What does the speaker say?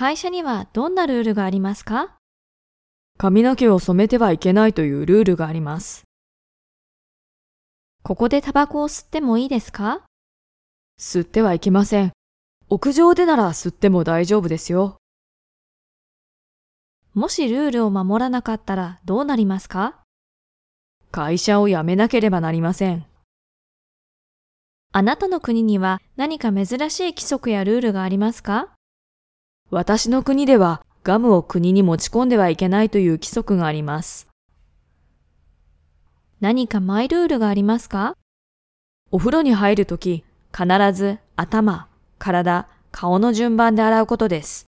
会社にはどんなルールがありますか？髪の毛を染めてはいけないというルールがあります。ここでタバコを吸ってもいいですか？吸ってはいけません。屋上でなら吸っても大丈夫ですよ。もしルールを守らなかったらどうなりますか？会社を辞めなければなりません。あなたの国には何か珍しい規則やルールがありますか？私の国ではガムを国に持ち込んではいけないという規則があります。何かマイルールがありますか？お風呂に入るとき、必ず頭、体、顔の順番で洗うことです。